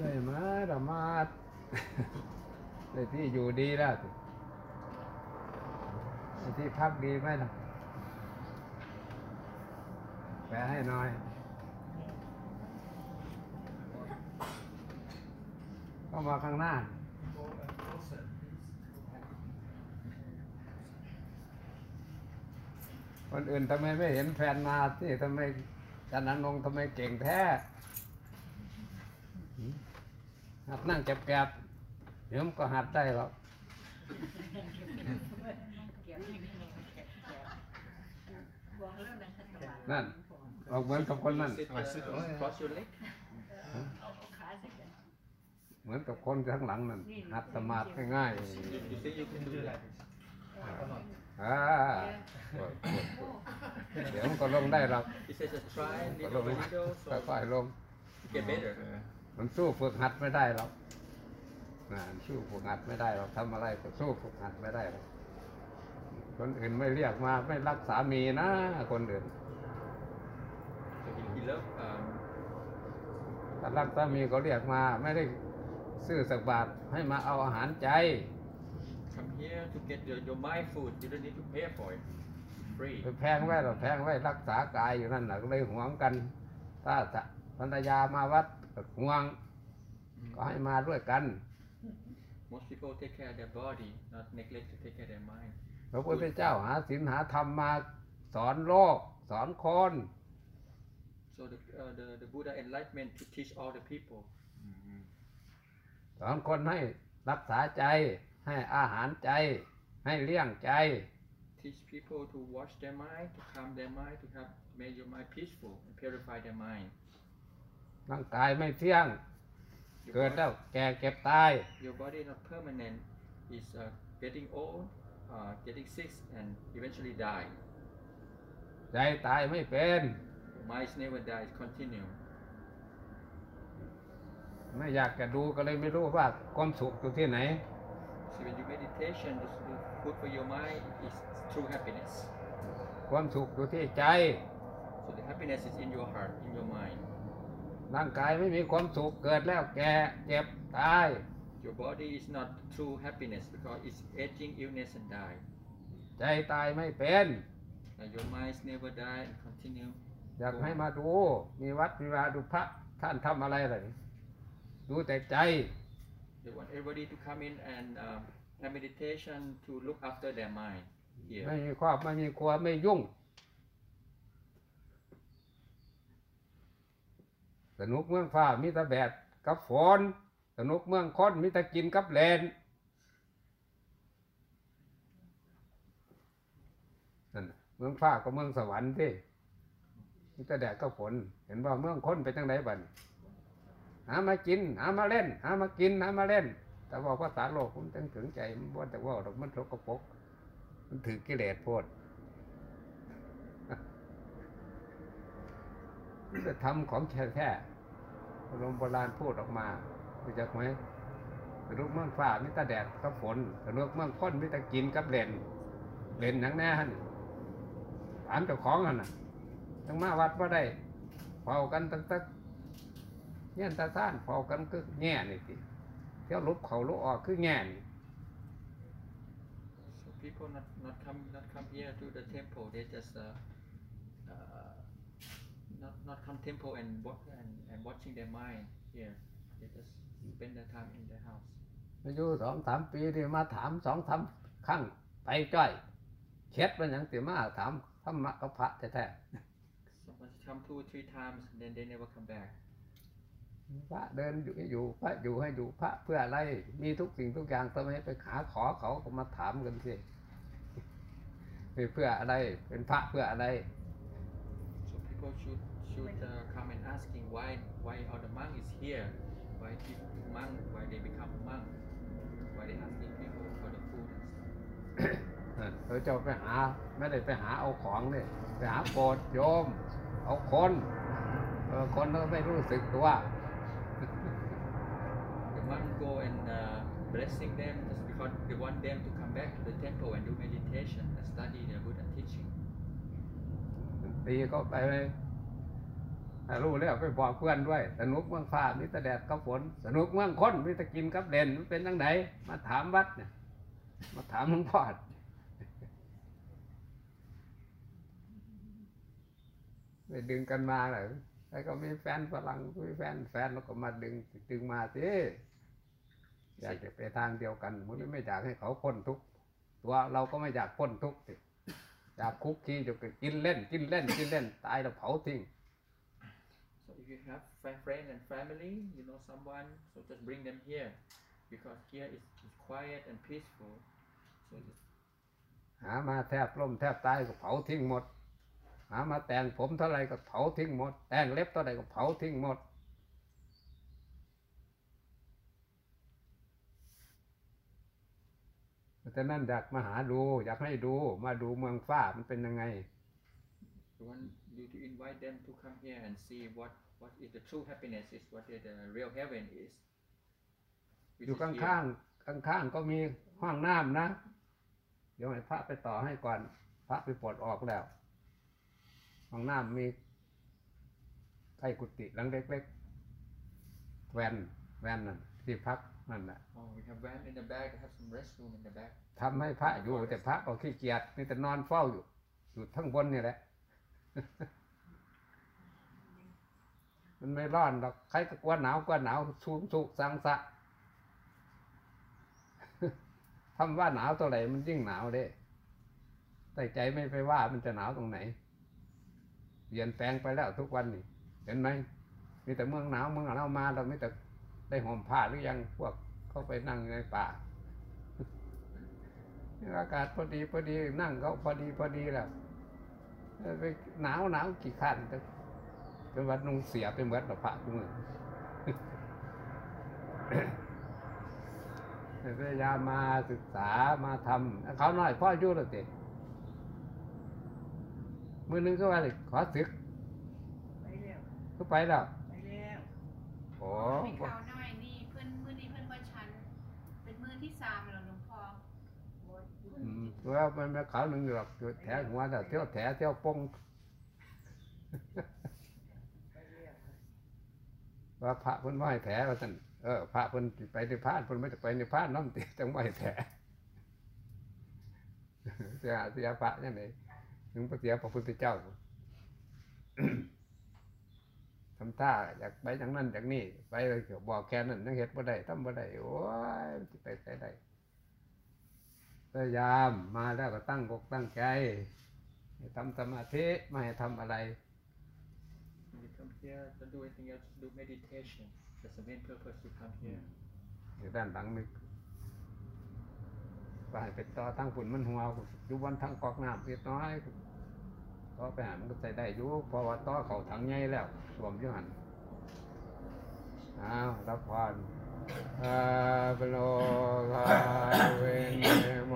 ได้มาละมาดได้ที่อยู่ดีแล้วได้ที่พักดีไหมล่ะแปลให้หน่อยเข้ามาข้างหน้าคนอื่นทำไมไม่เห็นแฟนมาที่ทำไมจันนันงทำไมเก่งแท้ หัดนั่งแกบๆเดี๋ยวมันก็หัดได้หรอกนั่นออกเหมือนกับคนนั่น Sit, uh, cross your leg. เหมือนกับคนข้างหลังนั่นหัดสมาธิง่าย You, you say you can do that. ๆอ่าเดี๋ยวมันก็ลงได้หรอก He says just try ก็ little ลง by little ค่อย so ๆลง you get better. มันสู้ฝึกหัดไม่ได้หรอกนะสู้ฝึกหัดไม่ได้หรอกทำอะไรก็สู้ฝึกหัดไม่ได้หรอกคนอื่นไม่เรียกมาไม่รักสามีนะ คนอื่น So he, he loved um, ถ้ารักสามีเขาเรียกมา ไม่ได้ซื้อสักบาทให้มาเอาอาหารใจ come here to get your, your mind food. You don't need to pay for it. Free. ไปแพงไว้หรอกแพงไว้รักษากายอยู่นั่นแหละก็เลยหวงกัน ถ้าจะภรรยามาวัด ก็หวง ก็ให้มาด้วยกัน Most people take care of their body, not neglect to take care of their mind. พระพุทธเจ้าหาศีลหาธรรมมาสอนโลก สอนคน So the, uh, the, the Buddha enlightenment to teach all the people. สอนคนให้รักษาใจ ให้อาหารใจ ให้เลี้ยงใจ Teach people to wash their mind, to calm their mind, to have make your mind peaceful and purify their mind. ร่างกายไม่เที่ยง Your เกิด body- แล้วแก่เก็บตาย your body not permanent is uh, getting old uh, getting sick and eventually die ใจตายไม่เป็น minds never die it continue ไม่อยากจะดูก็เลยไม่รู้ว่าความสุขอยู่ที่ไหน so when you meditation the the food for your mind is true happiness ความสุขอยู่ที่ใจ so the happiness is in your heart in your mind ร่างกายไม่มีความสุขเกิดแล้วแก่เจ็บตาย your body is not true happiness because it's aging illness and die ใจตายไม่เป็น and your minds never die and continue อยากให้มาดูมีวัดมีวาดูพระท่านทำอะไรเลยดูแต่ใจ they want everybody to come in and um, have meditation to look after their mind here ไม่มีครอบไม่มีครัวไม่ยุ่ง นุกเมืองฟ้ามีต่แดดกับฝนสนุกเมืองค้นมีต่กินกับเลนนั่นเมืองฟ้าก็เมืองสวรรค์ที่มีต่แดดกับฝน เห็นว่าเมืองค้นไปจังไดบันหามากิน หามาเล่น หามากิน หามาเล่น แต่ว่าภาษาโลกมันต้องถึงใจมันว่าแต่ว่ามันสกปรกมันถือกิเลสโพด มันจะทำของแท้แท้ๆพระโบราณพูดออกมารู้จักไหมสนุกเมืองฟ้ามิตรแดดกับฝนสนุกเมืองค้นมิตรกินกับเล่นเล่นหนังแน่ฮันถามเจ้าของหันน่ะทั้งมาวัดว่าได้เฝ้ากันตั้งแต่เงี้ยตาซ่านเฝ้ากันก็แง่นี่สิเที่ยวลุกเขาลุกออกคือแง่นี่ So people not, not come not come here to the temple. They just uh, uh, not not come temple and watch and, and watching their mind here. They just spend their time in their house. อายุสองสามปีที่มาถามสองสามครั้งไปจ้อยเช็ดเป็นอย่างติมาถามธรรมะกับพระแท้ๆ Someone come two or three times and then they never come back. พระเดินอยู่ให้อยู่พระอยู่ให้อยู่พระเพื่ออะไรมีทุกสิ่งทุกอย่างทำไมไปหาขอเขาก็มาถามกันสิมีเพื่ออะไรเป็นพระเพื่ออะไร So people should should uh, come and asking why why all the monk is here. Why people monk why they become monk. Why they asking people for the food and stuff. เขาจะไปหาไม่ได้ไปหาเอาของเนี่ยไปหาโกรธโยม เอาคนเออคนก็ไม่รู้สึกตัว The monk go and uh, blessing them just because they want them to come back to the temple and do meditation and study the Buddha teaching. ตีก็ไปให้ถ้า รู้แล้วไปบอกเพื่อนด้วย สนุกเมืองฟ้ามิตรแดดกับฝน สนุกเมืองคนมิตรกินกับเด่นมันเป็นยังไงมาถามวัดเนี่ยมาถามหลวงพ่อไปดึงกันมาเลยแล้วก็มีแฟนฝรั่งมีแฟนแฟนแล้วก็มาดึงดึงมาสิอยากจะไปทางเดียวกันมันไม่อยากให้เขาพ้นทุกตัวเราก็ไม่อยากพ้นทุกสิอยากคุกคีจะกินเล่น กินเล่นกินเล่น ตายแล้วเผาทิ้ง you have fri- friend and family, you know someone, so just bring them here because here is, is quiet and peaceful. So just หามาแทบล่มแทบตายก็เผาทิ้งหมด หามาแต่งผมเท่าไรก็เผาทิ้งหมด แต่งเล็บเท่าไรก็เผาทิ้งหมด เพราะฉะนั้นอยากมาหาดู อยากให้ดูมาดูเมืองฟ้ามันเป็นยังไง we want you to invite them to come here and see what what is the true happiness is, what is the real heaven is. อ which ยู่ is ข้ here. างๆข้างๆก็มีห้องน้ำนะ เดี๋ยวให้พระไปต่อให้ก่อน พระไปปลดออกแล้ว ห้องน้ำมีใกล้กุฏิหลังเล็กๆแวนแวนนั่นที่พักนั่นแหละ Oh, we have van in the back. Have some restroom in the back. ทำให้พระอยู่แต่พระก็ขี้เกียจมีแต่นอนเฝ้าอยู่ อยู่ทั้งบนนี่แหละ มันไม่ร้อนหรอกใครก็กลัวหนาวกลัวหนาวสูงสุกสังสะทำว่าหนาวตัวไหนมันยิ่งหนาวเด้แต่ใจไม่ไปว่ามันจะหนาวตรงไหนเปลี่ยนแปลงไปแล้วทุกวันนี่เห็นไหมมีแต่เมืองหนาวเมืองหนาวมาเราไม่แต่ได้ห่มผ้าหรือยังพวกเขาไปนั่งในป่าอากาศพอดีพอดีนั่งเขาพอดีพอดีแล้วไปหนาวหนาวกี่ขั้นแต่ เป็นวันนุ่งเสียไปเหมือนกับพระทุกมือพยายามมาศึกษามาทำเขาหน่อยพ่ออายุ่แล้วติมือหนึงก็ว่าเลยขอศึกไปแล้วก็ไปแล้วไปแล้วโอ้มีข่าวน้อยนี่เพื่อนมือนี้เพื่อนว่าฉันเป็นมือที่สามแล้วหลวงพ่อหมดอืมว่ามันไม่ขาวหนึ่งหรอกอยู่แถวหัวแต่เที่ยวแถวเที่ยวปงไปแล้ว ว่าพระเพิ่นไหว้แถว่าท่านเออพระเพิ่นไปในพานเพิ่นไม่จะไปในพานน้ำติจังไหว้แถเสียเสียพระยังไงถึงเสียพระพุทธเจ้าทำท่าอยากไปอย่างนั้นอย่างนี้ไปเลยบอกแค่นั้นยังเห็ดบ่ได้ทำบ่ได้โอ้ยมันสิไปใส่ได้พยายามมาแล้วก็ตั้งอกตั้งใจทำสมาธิไม่ทำอะไร come here, don't do anything else. Just do meditation. That's the main purpose to come here. อยู่ด้านหลังนี่ว่าให้ไปต่อตั้งฝุ่นมันหัวอยู่บนทางกอกน้ำเล็กน้อยต่อไปหามันก็ใส่ได้อยู่เพราะว่าต่อเขาถังใหญ่แล้วสวมอยู่หันอ้าวรับพรอาบโลกาเวนโม